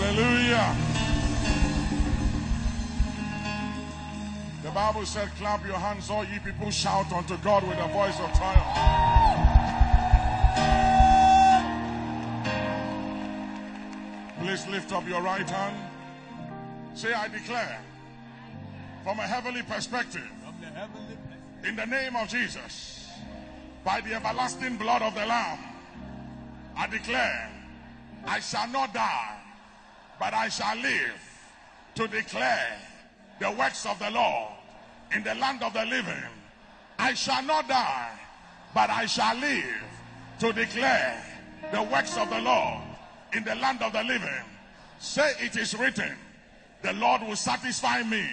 Hallelujah. The Bible said, Clap your hands, all ye people, shout unto God with a voice of triumph. Please lift up your right hand. Say, I declare from a heavenly perspective, From the heavenly place. in the name of Jesus, by the everlasting blood of the Lamb, I declare I shall not die, but I shall live to declare the works of the Lord in the land of the living. I shall not die, but I shall live to declare the works of the Lord in the land of the living. Say it is written, the Lord will satisfy me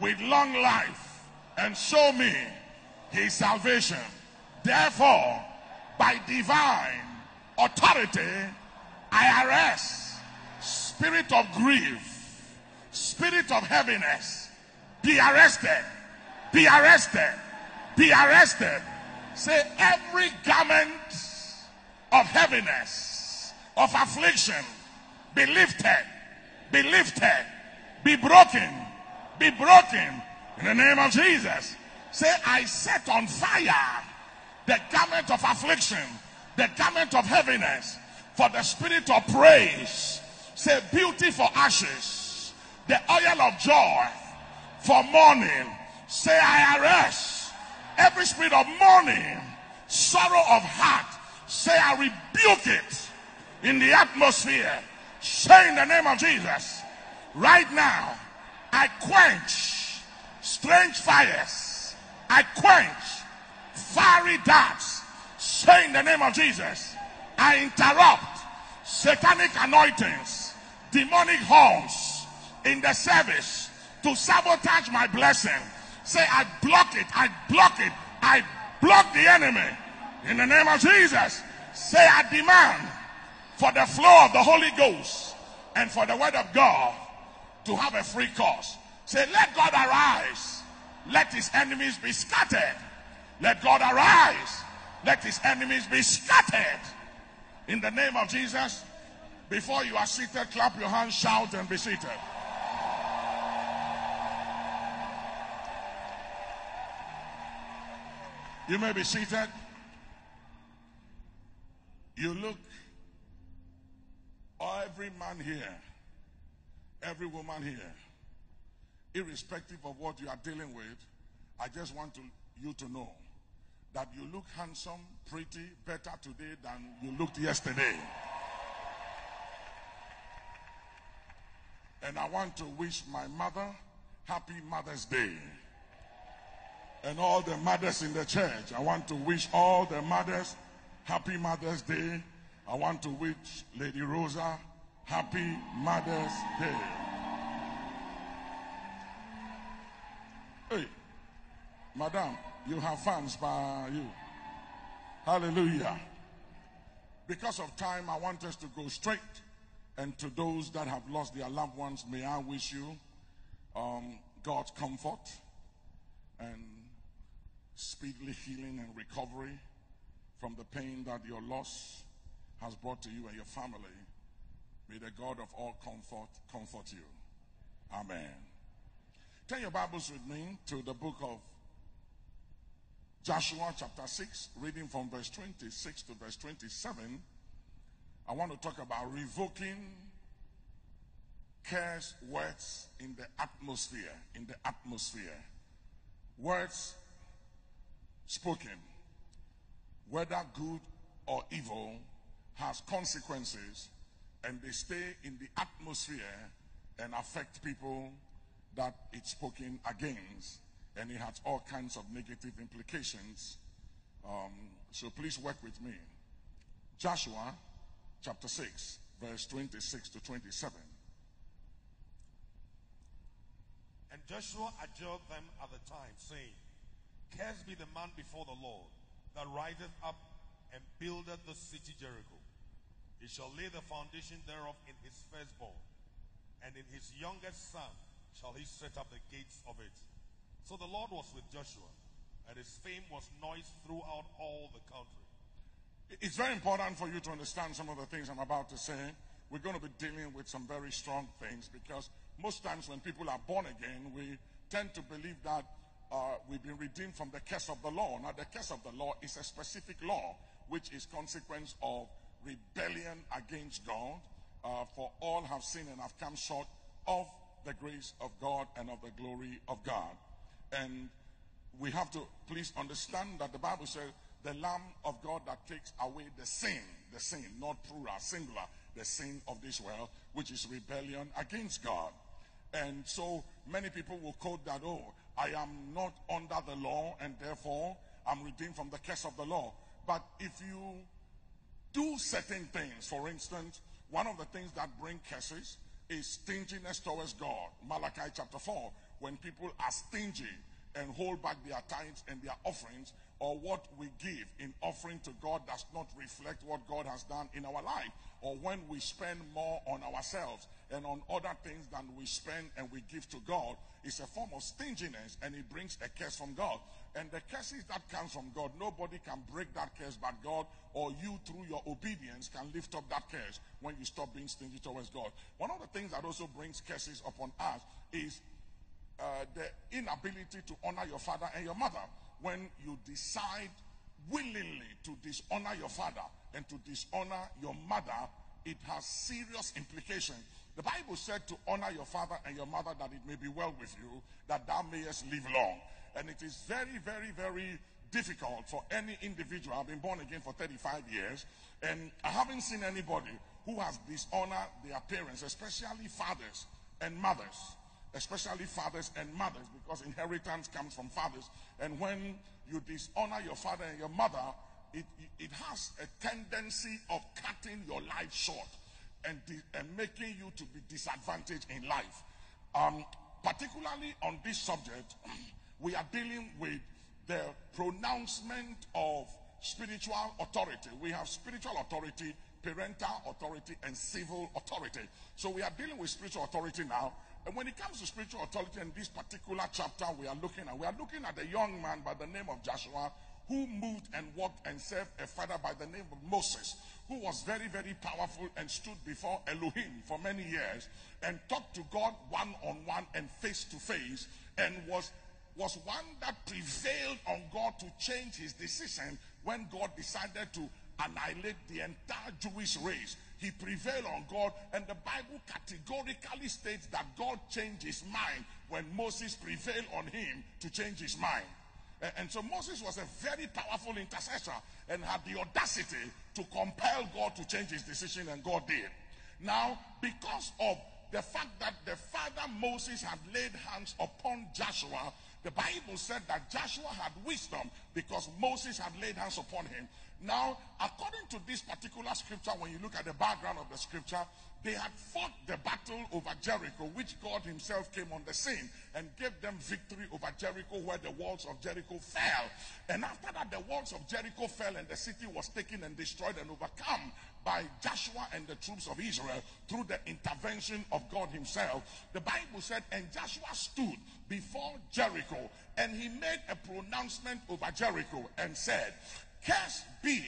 with long life and show me his salvation. Therefore, by divine authority, I arrest spirit of grief, spirit of heaviness. Be arrested, be arrested, be arrested. Say every garment of heaviness, of affliction, be lifted, be lifted, be broken, be broken in the name of Jesus. Say, I set on fire the garment of affliction, the garment of heaviness, for the spirit of praise. Say, beauty for ashes, the oil of joy for mourning. Say, I arrest every spirit of mourning, sorrow of heart. Say, I rebuke it in the atmosphere. Say, in the name of Jesus, right now, I quench strange fires. I quench fiery darts. Say in the name of Jesus, I interrupt satanic anointings, demonic horns in the service to sabotage my blessing. Say, I block it, I block it, I block the enemy in the name of Jesus. Say, I demand for the flow of the Holy Ghost and for the word of God to have a free course. Say, let God arise. Let his enemies be scattered. Let God arise. Let his enemies be scattered. In the name of Jesus, before you are seated, clap your hands, shout, and be seated. You may be seated. You look, every man here, every woman here, irrespective of what you are dealing with, I just want to, you to know that you look handsome, pretty, better today than you looked yesterday. And I want to wish my mother happy Mother's Day. And all the mothers in the church, I want to wish all the mothers happy Mother's Day. I want to wish Lady Rosa happy Mother's Day. Hey, madam, you have fans by you. Hallelujah. Because of time, I want us to go straight. And to those that have lost their loved ones, may I wish you um, God's comfort and speedily healing and recovery from the pain that your loss has brought to you and your family. May the God of all comfort comfort you. Amen. Turn your Bibles with me to the book of Joshua, chapter 6, reading from verse 26 to verse 27. I want to talk about revoking curse words in the atmosphere. In the atmosphere. Words spoken, whether good or evil, has consequences and they stay in the atmosphere and affect people that it's spoken against, and it has all kinds of negative implications. Um, so please work with me. Joshua chapter 6, verse 26 to 27. And Joshua adjured them at the time, saying, Cursed be the man before the Lord that riseth up and buildeth the city Jericho. He shall lay the foundation thereof in his firstborn, and in his youngest son shall he set up the gates of it. So the Lord was with Joshua, and his fame was noised throughout all the country. It's very important for you to understand some of the things I'm about to say. we're going to be dealing with some very strong things because most times when people are born again, we tend to believe that uh, we've been redeemed from the curse of the law. Now, the curse of the law is a specific law, which is consequence of rebellion against God. Uh, for all have sinned and have come short of the grace of God and of the glory of God. And we have to please understand that the Bible says the Lamb of God that takes away the sin, the sin, not plural, singular, the sin of this world, which is rebellion against God. And so many people will quote that, oh, I am not under the law and therefore I'm redeemed from the curse of the law. But if you do certain things, for instance, one of the things that bring curses is stinginess towards God. Malachi chapter 4, when people are stingy and hold back their tithes and their offerings, or what we give in offering to God does not reflect what God has done in our life, or when we spend more on ourselves and on other things than we spend and we give to God, it's a form of stinginess and it brings a curse from God. And the curses that comes from God, nobody can break that curse but God, or you through your obedience can lift up that curse when you stop being stingy towards God. One of the things that also brings curses upon us is uh, the inability to honor your father and your mother. When you decide willingly to dishonor your father and to dishonor your mother, it has serious implications. The Bible said to honor your father and your mother that it may be well with you, that thou mayest live long. And it is very, very, very difficult for any individual. I've been born again for 35 years, and I haven't seen anybody who has dishonored their parents, especially fathers and mothers. Especially fathers and mothers, because inheritance comes from fathers. And when you dishonor your father and your mother, it, it has a tendency of cutting your life short and, and making you to be disadvantaged in life. Um, particularly on this subject, we are dealing with the pronouncement of spiritual authority. We have spiritual authority, parental authority, and civil authority. So we are dealing with spiritual authority now. And when it comes to spiritual authority in this particular chapter we are looking at, we are looking at a young man by the name of Joshua who moved and walked and served a father by the name of Moses, who was very, very powerful and stood before Elohim for many years and talked to God one on one and face to face and was was one that prevailed on God to change his decision when God decided to annihilate the entire Jewish race. He prevailed on God, and the Bible categorically states that God changed his mind when Moses prevailed on him to change his mind. And so Moses was a very powerful intercessor and had the audacity to compel God to change his decision, and God did. Now, because of the fact that the father Moses had laid hands upon Joshua, the Bible said that Joshua had wisdom because Moses had laid hands upon him. Now, according to this particular scripture, when you look at the background of the scripture, they had fought the battle over Jericho, which God Himself came on the scene and gave them victory over Jericho, where the walls of Jericho fell. And after that, the walls of Jericho fell, and the city was taken and destroyed and overcome by Joshua and the troops of Israel through the intervention of God Himself. The Bible said, and Joshua stood before Jericho and he made a pronouncement over Jericho and said, Cursed be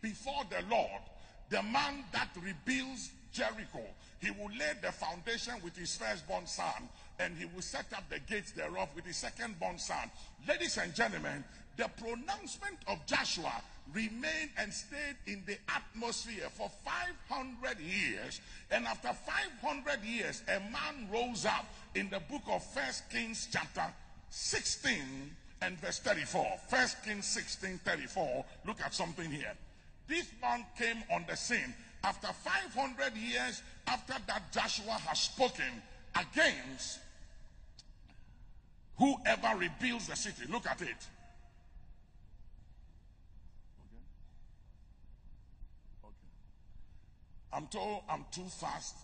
before the Lord the man that rebuilds Jericho. He will lay the foundation with his firstborn son, and he will set up the gates thereof with his secondborn son. Ladies and gentlemen, the pronouncement of Joshua remained and stayed in the atmosphere for 500 years. And after 500 years, a man rose up in the book of First Kings, chapter 16 and verse 34. First Kings 16 34. Look at something here. This man came on the scene after 500 years after that Joshua has spoken against whoever rebuilds the city. Look at it. I'm told I'm too fast.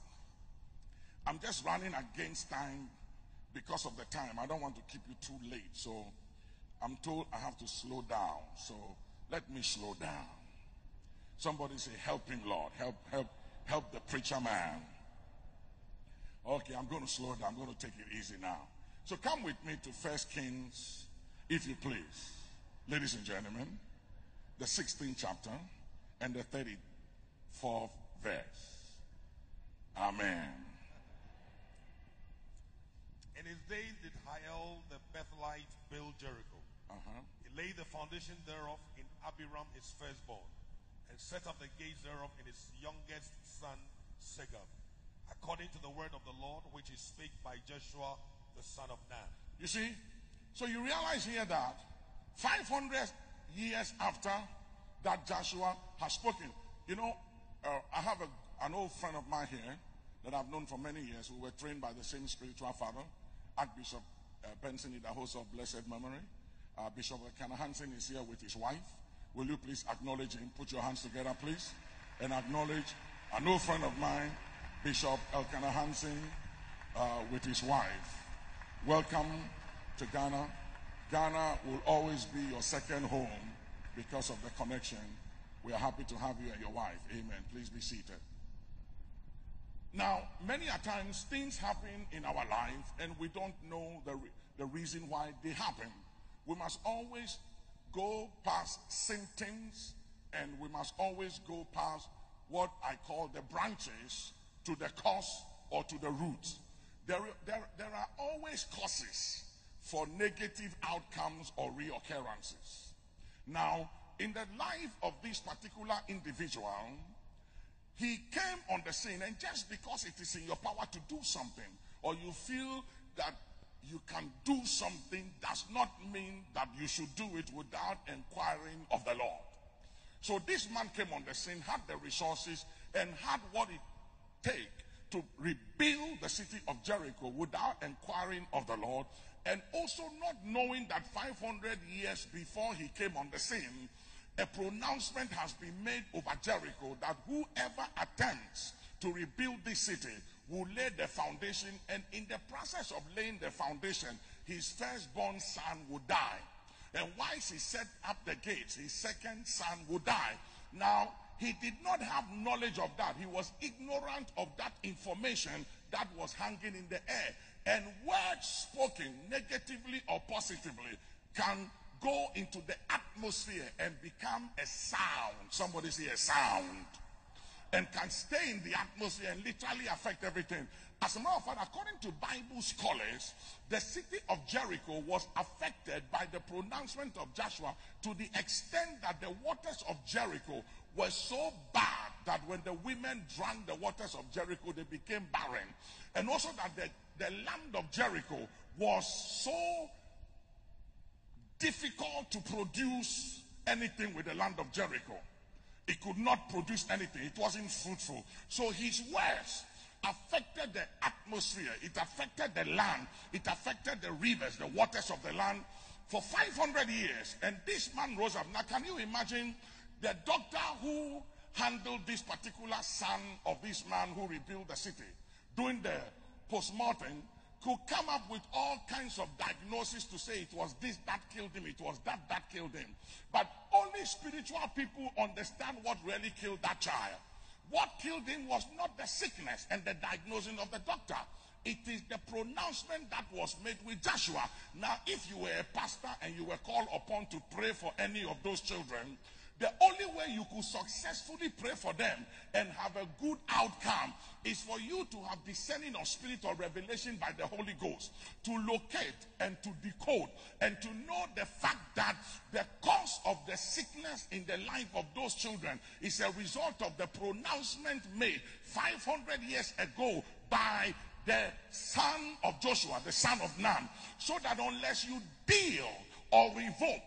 I'm just running against time because of the time. I don't want to keep you too late. So I'm told I have to slow down. So let me slow down. Somebody say, help him, Lord. Help, help, help the preacher man. Okay, I'm going to slow down. I'm going to take it easy now. So come with me to First Kings, if you please. Ladies and gentlemen, the 16th chapter and the 34th verse. Amen. In his days did Hiel the Bethelite build Jericho foundation thereof in Abiram his firstborn, and set up the gates thereof in his youngest son Segub, according to the word of the Lord which is spake by Joshua the son of Nun. You see? So you realize here that 500 years after that Joshua has spoken, you know, uh, I have a, an old friend of mine here that I've known for many years. We were trained by the same spiritual father, Archbishop uh, Benson Idahosa of blessed memory. Uh, Bishop Elkanah Hansen is here with his wife. Will you please acknowledge him? Put your hands together, please, and acknowledge an old friend of mine, Bishop Elkanah Hansen, uh, with his wife. Welcome to Ghana. Ghana will always be your second home because of the connection. We are happy to have you and your wife. Amen. Please be seated. Now, many a times things happen in our life and we don't know the, re- the reason why they happen. We must always go past symptoms and we must always go past what I call the branches to the cause or to the root. There, there, there are always causes for negative outcomes or reoccurrences. Now, in the life of this particular individual, he came on the scene, and just because it is in your power to do something, or you feel that you can do something, does not mean that you should do it without inquiring of the Lord. So this man came on the scene, had the resources, and had what it take to rebuild the city of Jericho without inquiring of the Lord, and also not knowing that 500 years before he came on the scene, a pronouncement has been made over Jericho that whoever attempts to rebuild this city will lay the foundation, and in the process of laying the foundation, his firstborn son will die. And whilst he set up the gates, his second son will die. Now, he did not have knowledge of that. He was ignorant of that information that was hanging in the air. And words spoken negatively or positively can go into the atmosphere and become a sound. Somebody say a sound. And can stay in the atmosphere and literally affect everything. As a matter of fact, according to Bible scholars, the city of Jericho was affected by the pronouncement of Joshua to the extent that the waters of Jericho were so bad that when the women drank the waters of Jericho, they became barren. And also that the, the land of Jericho was so difficult to produce anything with the land of Jericho. It could not produce anything. It wasn't fruitful. So his words affected the atmosphere. It affected the land. It affected the rivers, the waters of the land for 500 years. And this man rose up. Now, can you imagine the doctor who handled this particular son of this man who rebuilt the city doing the postmortem could come up with all kinds of diagnoses to say it was this that killed him, it was that that killed him. But only spiritual people understand what really killed that child. What killed him was not the sickness and the diagnosing of the doctor. It is the pronouncement that was made with Joshua. Now, if you were a pastor and you were called upon to pray for any of those children, the only way you could successfully pray for them and have a good outcome is for you to have discerning of spirit or revelation by the Holy Ghost to locate and to decode and to know the fact that the cause of the sickness in the life of those children is a result of the pronouncement made 500 years ago by the son of Joshua, the son of Nun, so that unless you deal or revoke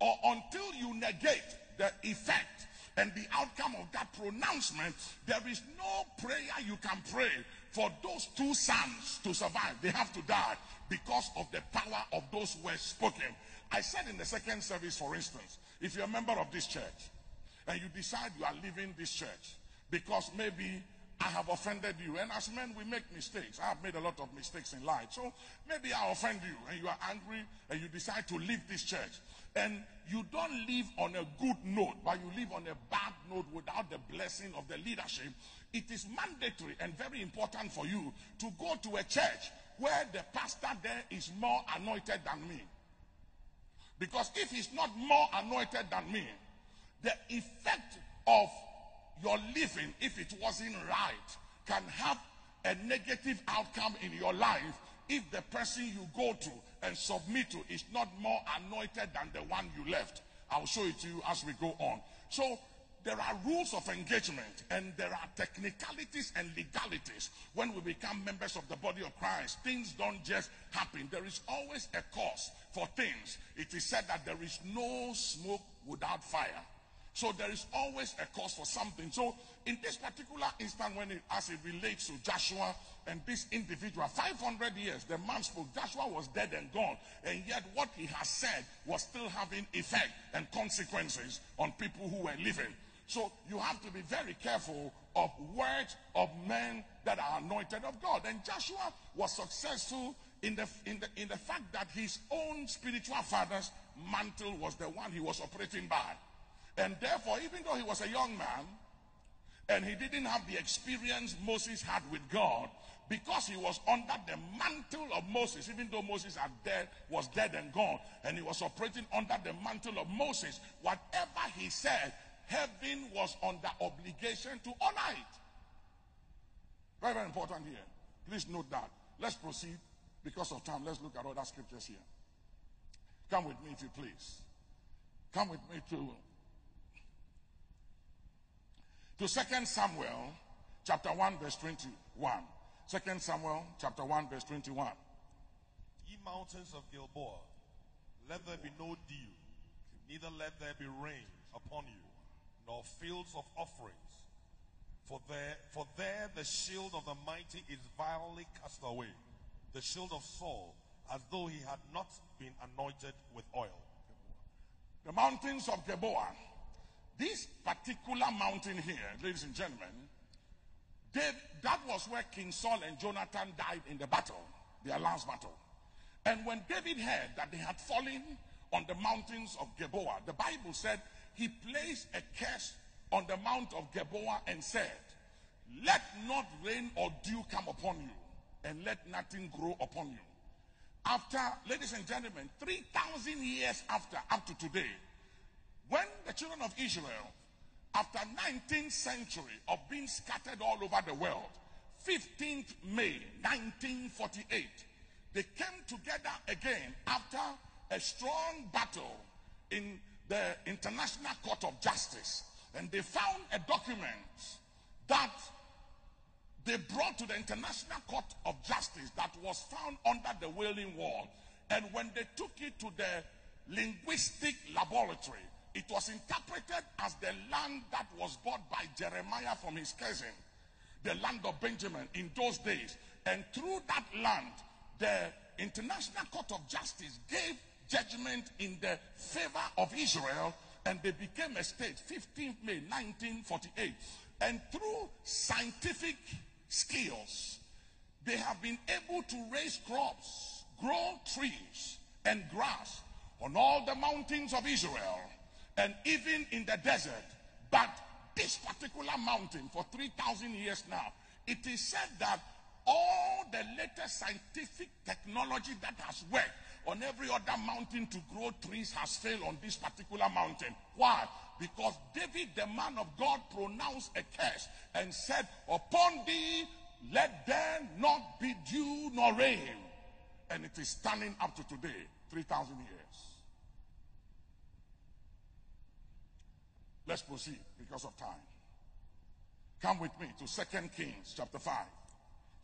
or until you negate the effect and the outcome of that pronouncement, there is no prayer you can pray for those two sons to survive. They have to die because of the power of those words spoken. I said in the second service, for instance, if you're a member of this church and you decide you are leaving this church because maybe I have offended you. And as men, we make mistakes. I have made a lot of mistakes in life. So maybe I offend you and you are angry and you decide to leave this church and you don't live on a good note, but you live on a bad note without the blessing of the leadership, it is mandatory and very important for you to go to a church where the pastor there is more anointed than me. Because if he's not more anointed than me, the effect of your living, if it wasn't right, can have a negative outcome in your life if the person you go to and submit to is not more anointed than the one you left. I'll show it to you as we go on. So there are rules of engagement and there are technicalities and legalities when we become members of the body of Christ. Things don't just happen. There is always a cause for things. It is said that there is no smoke without fire. So there is always a cause for something. So in this particular instance, when it, as it relates to Joshua and this individual, 500 years, the man spoke. Joshua was dead and gone, and yet what he has said was still having effect and consequences on people who were living. So you have to be very careful of words of men that are anointed of God. And Joshua was successful in the, in the, in the fact that his own spiritual father's mantle was the one he was operating by. And therefore, even though he was a young man and he didn't have the experience Moses had with God, because he was under the mantle of Moses, even though Moses had dead, was dead and gone, and he was operating under the mantle of Moses, whatever he said, heaven was under obligation to honor it. Very, very important here. Please note that. Let's proceed. Because of time, let's look at other scriptures here. Come with me, if you please. Come with me to to Second Samuel chapter 1, verse 21. 2 Samuel chapter 1, verse 21. Ye mountains of Gilboa, let there be no dew, neither let there be rain upon you nor fields of offerings. For there, for there the shield of the mighty is vilely cast away, the shield of Saul, as though he had not been anointed with oil. The mountains of Gilboa. This particular mountain here, ladies and gentlemen, Dave, that was where King Saul and Jonathan died in the battle, their last battle. And when David heard that they had fallen on the mountains of Gilboa, the Bible said he placed a curse on the mount of Gilboa and said, Let not rain or dew come upon you, and let nothing grow upon you. After, ladies and gentlemen, 3,000 years after, up to today, children of Israel, after 19th century of being scattered all over the world, 15th May 1948, they came together again after a strong battle in the International Court of Justice and they found a document that they brought to the International Court of Justice that was found under the Wailing Wall. And when they took it to the linguistic laboratory, it was interpreted as the land that was bought by Jeremiah from his cousin, the land of Benjamin in those days. And through that land, the International Court of Justice gave judgment in the favor of Israel and they became a state 15th May 1948 and through scientific skills they have been able to raise crops grow trees and grass on all the mountains of Israel and even in the desert but this particular mountain for 3000 years now it is said that all the latest scientific technology that has worked on every other mountain to grow trees has failed on this particular mountain. Why? Because David, the man of God, pronounced a curse and said, Upon thee let there not be dew nor rain. And it is standing up to today, 3,000 years. Let's proceed because of time. Come with me to Second Kings chapter 5,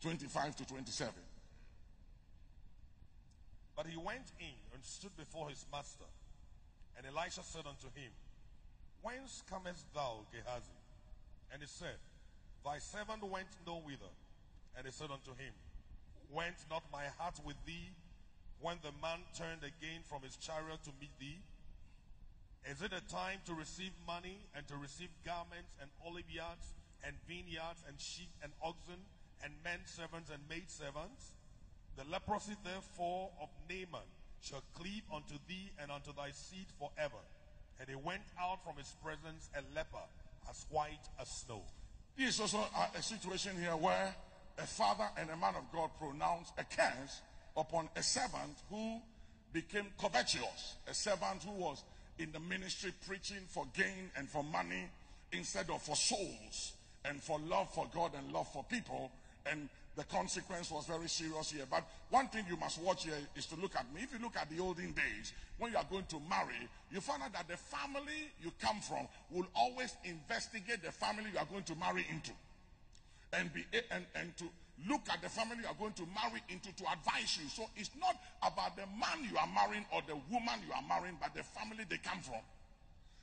25 to 27. But he went in and stood before his master. And Elisha said unto him, Whence comest thou, Gehazi? And he said, Thy servant went no whither. And he said unto him, Went not my heart with thee when the man turned again from his chariot to meet thee? Is it a time to receive money and to receive garments and olive yards and vineyards and sheep and oxen and men servants and maid servants? The leprosy, therefore, of Naaman shall cleave unto thee and unto thy seed forever. And he went out from his presence a leper, as white as snow. This is also a, a situation here where a father and a man of God pronounced a curse upon a servant who became covetous, a servant who was in the ministry preaching for gain and for money instead of for souls and for love for God and love for people And the consequence was very serious here. But one thing you must watch here is to look at me. If you look at the olden days, when you are going to marry, you find out that the family you come from will always investigate the family you are going to marry into. And be and, and to look at the family you are going to marry into to advise you. So it's not about the man you are marrying or the woman you are marrying, but the family they come from.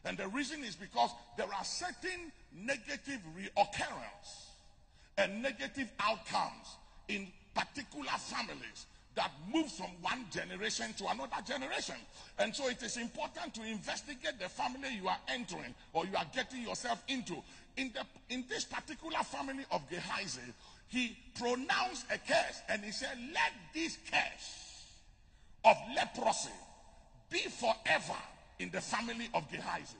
And the reason is because there are certain negative reoccurrence and negative outcomes in particular families that move from one generation to another generation. And so it is important to investigate the family you are entering or you are getting yourself into. In, the, in this particular family of Gehazi, he pronounced a curse and he said, Let this curse of leprosy be forever in the family of Gehazi.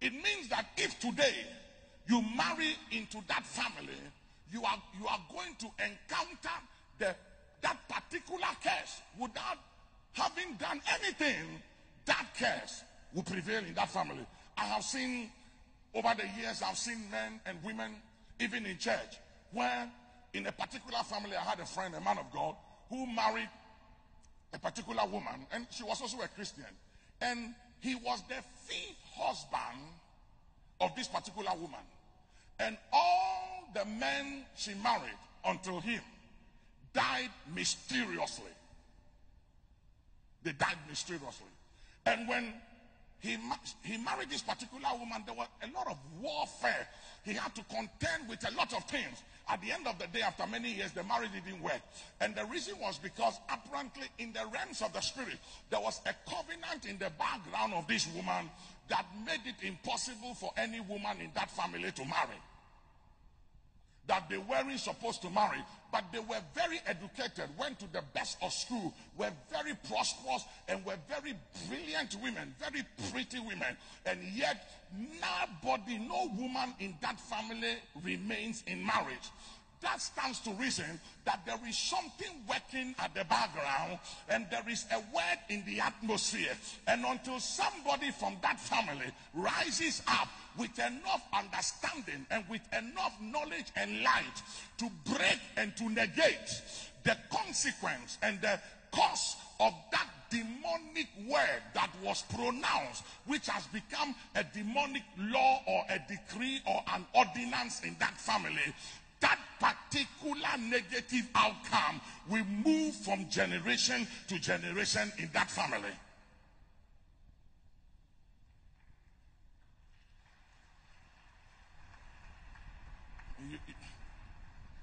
It means that if today you marry into that family, you are, you are going to encounter the, that particular curse without having done anything, that curse will prevail in that family. I have seen over the years, I've seen men and women, even in church, when in a particular family, I had a friend, a man of God, who married a particular woman, and she was also a Christian. And he was the fifth husband of this particular woman. And all the men she married until him died mysteriously. They died mysteriously. And when he, he married this particular woman, there was a lot of warfare. He had to contend with a lot of things. At the end of the day, after many years, the marriage didn't work. And the reason was because apparently in the realms of the spirit, there was a covenant in the background of this woman that made it impossible for any woman in that family to marry that they weren't supposed to marry, but they were very educated, went to the best of school, were very prosperous, and were very brilliant women, very pretty women. And yet, nobody, no woman in that family remains in marriage that stands to reason that there is something working at the background and there is a word in the atmosphere. And until somebody from that family rises up with enough understanding and with enough knowledge and light to break and to negate the consequence and the cause of that demonic word that was pronounced, which has become a demonic law or a decree or an ordinance in that family, that particular negative outcome will move from generation to generation in that family.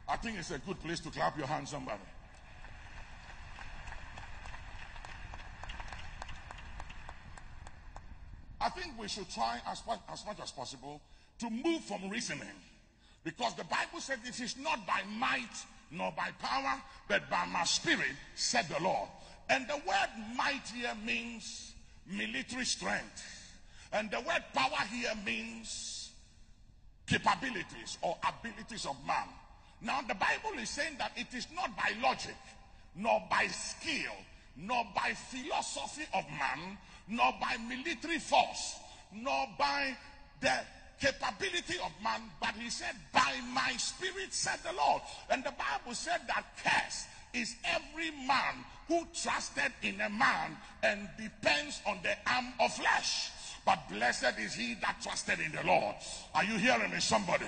I think it's a good place to clap your hands, somebody. I think we should try as much, as much as possible to move from reasoning because the Bible said it is not by might nor by power, but by my spirit, said the Lord. And the word might here means military strength. And the word power here means capabilities or abilities of man. Now, the Bible is saying that it is not by logic, nor by skill, nor by philosophy of man, nor by military force, nor by the capability of man, but he said, By my spirit, said the Lord. And the Bible said that curse is every man who trusted in a man and depends on the arm of flesh. But blessed is he that trusted in the Lord. Are you hearing me, somebody?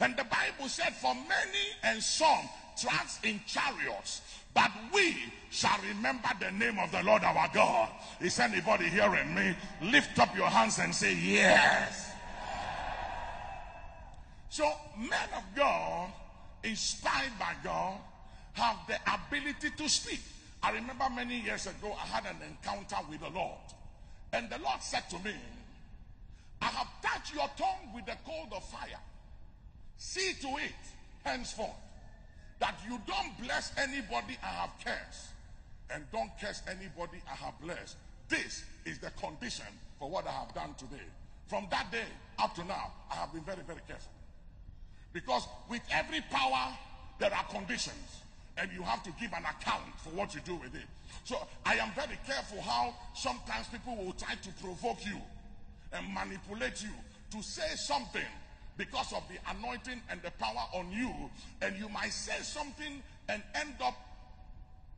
And the Bible said, For many and some trust in chariots, but we shall remember the name of the Lord our God. Is anybody hearing me? Lift up your hands and say, Yes. So, men of God, inspired by God, have the ability to speak. I remember many years ago, I had an encounter with the Lord. And the Lord said to me, I have touched your tongue with the cold of fire. See to it henceforth that you don't bless anybody I have cursed and don't curse anybody I have blessed. This is the condition for what I have done today. From that day up to now, I have been very, very careful. Because with every power, there are conditions. And you have to give an account for what you do with it. So I am very careful how sometimes people will try to provoke you and manipulate you to say something because of the anointing and the power on you, and you might say something and end up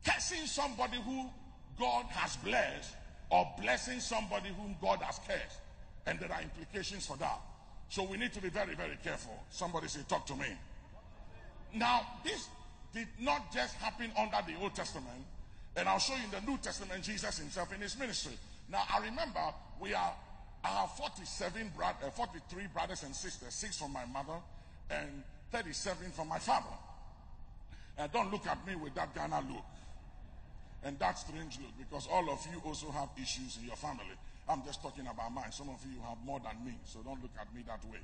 cursing somebody who God has blessed or blessing somebody whom God has cursed. And there are implications for that. So we need to be very, very careful. Somebody say, Talk to me. Now, this did not just happen under the Old Testament, and I'll show you in the New Testament Jesus himself in his ministry. Now, I remember we are have 47 bro- uh, 43 brothers and sisters, six from my mother and 37 from my father. And don't look at me with that Ghana look and that strange look because all of you also have issues in your family. I'm just talking about mine. Some of you have more than me, so don't look at me that way.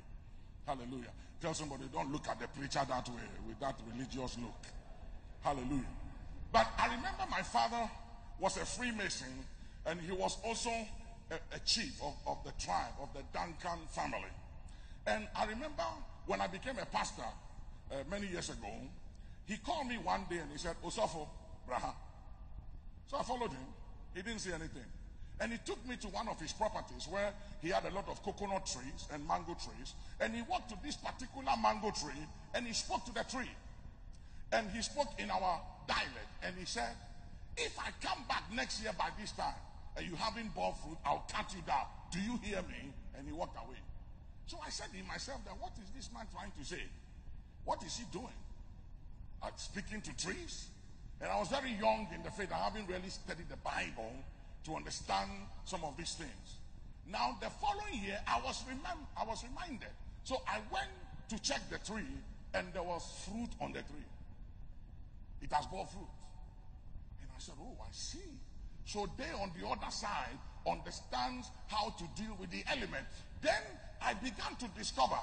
Hallelujah. Tell somebody, don't look at the preacher that way with that religious look. Hallelujah. But I remember my father was a Freemason and he was also a, a chief of, of the tribe of the Duncan family. And I remember when I became a pastor uh, many years ago, he called me one day and he said, Osofo, Braha. So I followed him. He didn't say anything. And he took me to one of his properties where he had a lot of coconut trees and mango trees. And he walked to this particular mango tree and he spoke to the tree. And he spoke in our dialect. And he said, If I come back next year by this time and you haven't bought fruit, I'll cut you down. Do you hear me? And he walked away. So I said to myself, that what is this man trying to say? What is he doing? Uh, speaking to trees? And I was very young in the faith. I haven't really studied the Bible to understand some of these things. Now, the following year, I was remem- I was reminded. So I went to check the tree, and there was fruit on the tree. It has bore fruit. And I said, Oh, I see. So they on the other side understands how to deal with the element. Then I began to discover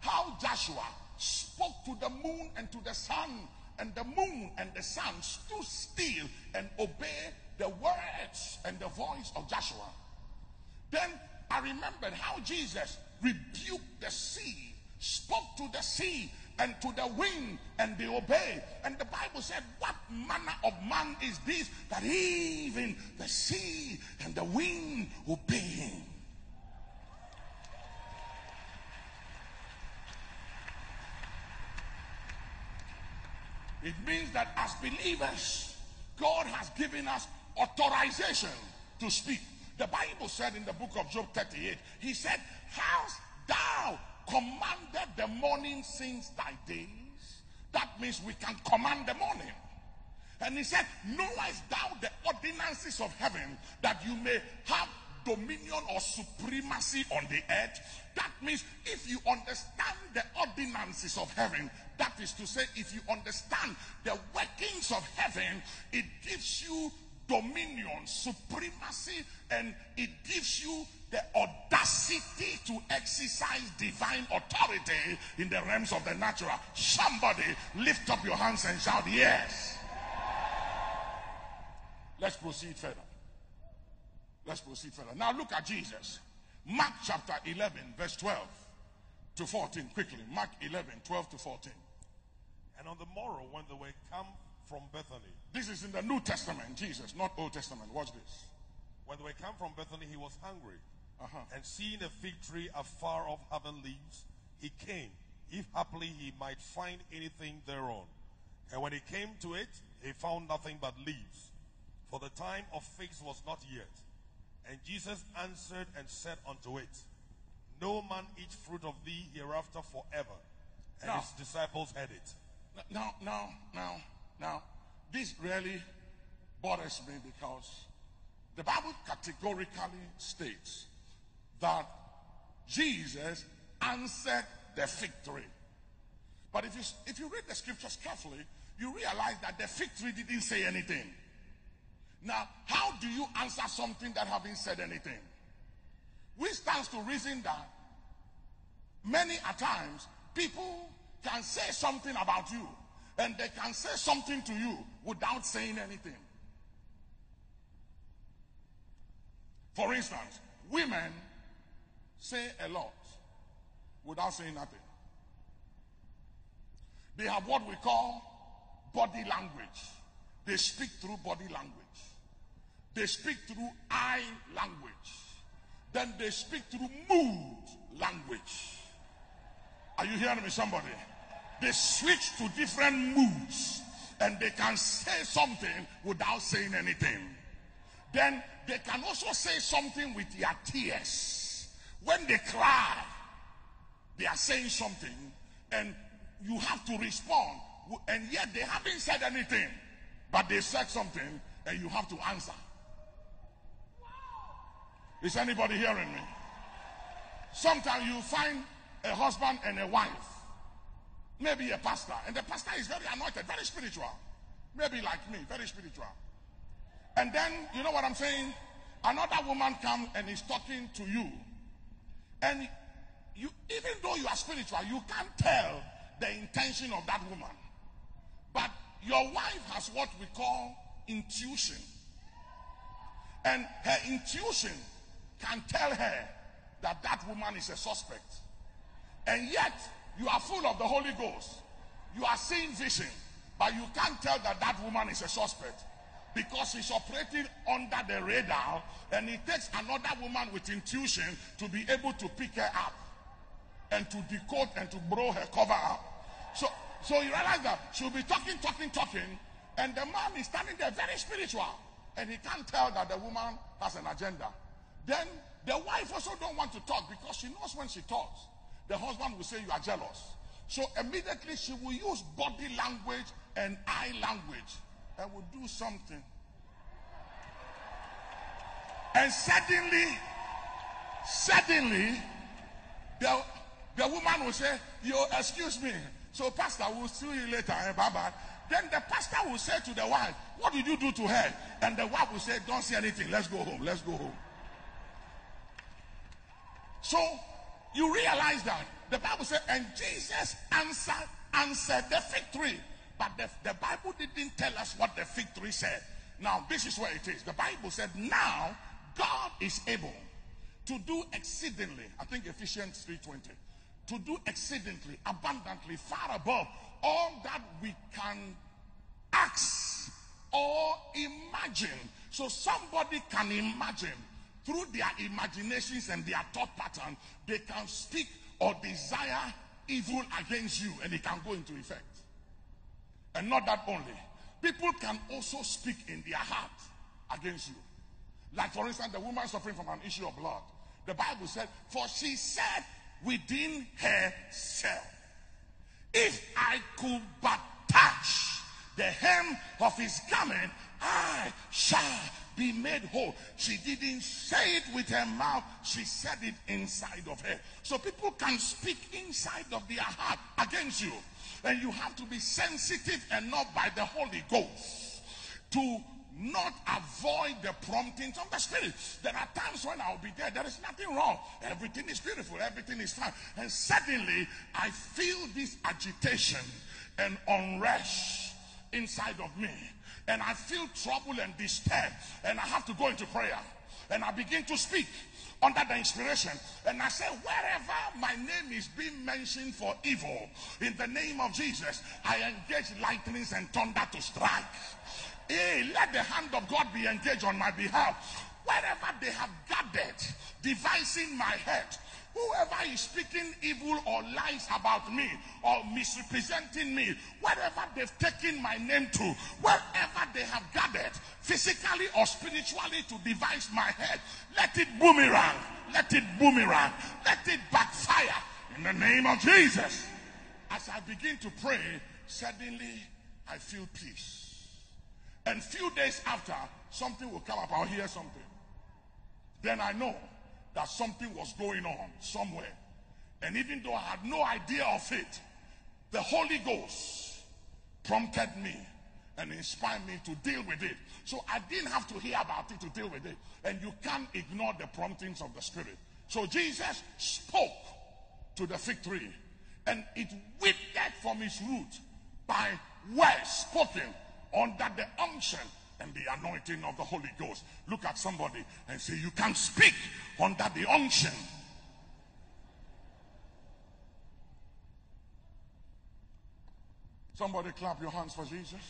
how Joshua spoke to the moon and to the sun, and the moon and the sun stood still and obeyed the words and the voice of Joshua. Then I remembered how Jesus rebuked the sea, spoke to the sea and to the wind, and they obeyed. And the Bible said, What manner of man is this that even the sea and the wind obey him? It means that as believers, God has given us authorization to speak. The Bible said in the book of Job 38, He said, Hast thou commanded the morning since thy days? That means we can command the morning. And he said, Knowest thou the ordinances of heaven that you may have dominion or supremacy on the earth? That means if you understand the ordinances of heaven, that is to say, if you understand the workings of heaven, it gives you dominion, supremacy, and it gives you the audacity to exercise divine authority in the realms of the natural. Somebody lift up your hands and shout, Yes. Let's proceed further. Let's proceed further. Now look at Jesus. Mark chapter 11, verse 12 to 14. Quickly. Mark 11, 12 to 14. And on the morrow, when they were come from Bethany, This is in the New Testament, Jesus, not Old Testament. Watch this. when they come from Bethany, he was hungry. Uh-huh. And seeing a fig tree afar off having leaves, he came, if haply he might find anything thereon. And when he came to it, he found nothing but leaves, for the time of figs was not yet. And Jesus answered and said unto it, No man eat fruit of thee hereafter forever. And Now- his disciples heard it. Now, now, now, now, this really bothers me because the Bible categorically states that Jesus answered the fig tree. But if you, if you read the scriptures carefully, you realize that the fig tree didn't say anything. Now, how do you answer something that haven't said anything? Which stands to reason that many a times people can say something about you and they can say something to you without saying anything. For instance, women say a lot without saying nothing. They have what we call body language. They speak through body language. They speak through eye language. Then they speak through mood language. Are you hearing me, somebody? They switch to different moods and they can say something without saying anything. Then they can also say something with their tears. When they cry, they are saying something and you have to respond. And yet they haven't said anything, but they said something and you have to answer. Is anybody hearing me? Sometimes you find a husband and a wife, maybe a pastor, and the pastor is very anointed, very spiritual. Maybe like me, very spiritual. And then, you know what I'm saying? Another woman comes and is talking to you. And you, even though you are spiritual, you can't tell the intention of that woman. But your wife has what we call intuition. And her intuition can tell her that that woman is a suspect. And yet, you are full of the Holy Ghost. You are seeing vision, but you can't tell that that woman is a suspect because he's operating under the radar and it takes another woman with intuition to be able to pick her up and to decode and to blow her cover up. So, so you realize that she'll be talking, talking, talking, and the man is standing there very spiritual, and he can't tell that the woman has an agenda. Then the wife also don't want to talk because she knows when she talks, the husband will say you are jealous. So immediately she will use body language and eye language and will do something. And suddenly, suddenly, the, the woman will say, You excuse me. So, Pastor, we'll see you later. Eh, bye bye. Then the pastor will say to the wife, What did you do to her? And the wife will say, Don't say anything. Let's go home. Let's go home. So you realize that the Bible said, and Jesus answered, answered the fig tree. But the, the Bible didn't tell us what the fig tree said. Now, this is where it is. The Bible said, Now God is able to do exceedingly, I think Ephesians 3:20, to do exceedingly, abundantly, far above all that we can ask or imagine. So somebody can imagine through their imaginations and their thought pattern, they can speak or desire evil against you and it can go into effect. And not that only, people can also speak in their heart against you. Like, for instance, the woman suffering from an issue of blood. The Bible said, For she said within herself, If I could but touch the hem of his garment, I shall be made whole. She didn't say it with her mouth, she said it inside of her. So people can speak inside of their heart against you. And you have to be sensitive enough by the Holy Ghost to not avoid the promptings of the Spirit. There are times when I'll be there, there is nothing wrong. Everything is beautiful, everything is fine. And suddenly I feel this agitation and unrest inside of me and I feel trouble and disturbed, and I have to go into prayer. And I begin to speak under the inspiration. And I say, wherever my name is being mentioned for evil, in the name of Jesus, I engage lightnings and thunder to strike. Hey, let the hand of God be engaged on my behalf. Wherever they have gathered, devising my head, Whoever is speaking evil or lies about me or misrepresenting me, wherever they've taken my name to, wherever they have gathered, physically or spiritually to devise my head, let it boomerang, let it boomerang, let it backfire in the name of Jesus. As I begin to pray, suddenly I feel peace. And few days after, something will come up. I'll hear something. Then I know that something was going on somewhere. And even though I had no idea of it, the Holy Ghost prompted me and inspired me to deal with it. So I didn't have to hear about it to deal with it. And you can't ignore the promptings of the Spirit. So Jesus spoke to the fig tree and it withered from its root by words spoken under the unction and the anointing of the Holy Ghost. Look at somebody and say, You can speak under the unction. Somebody clap your hands for Jesus.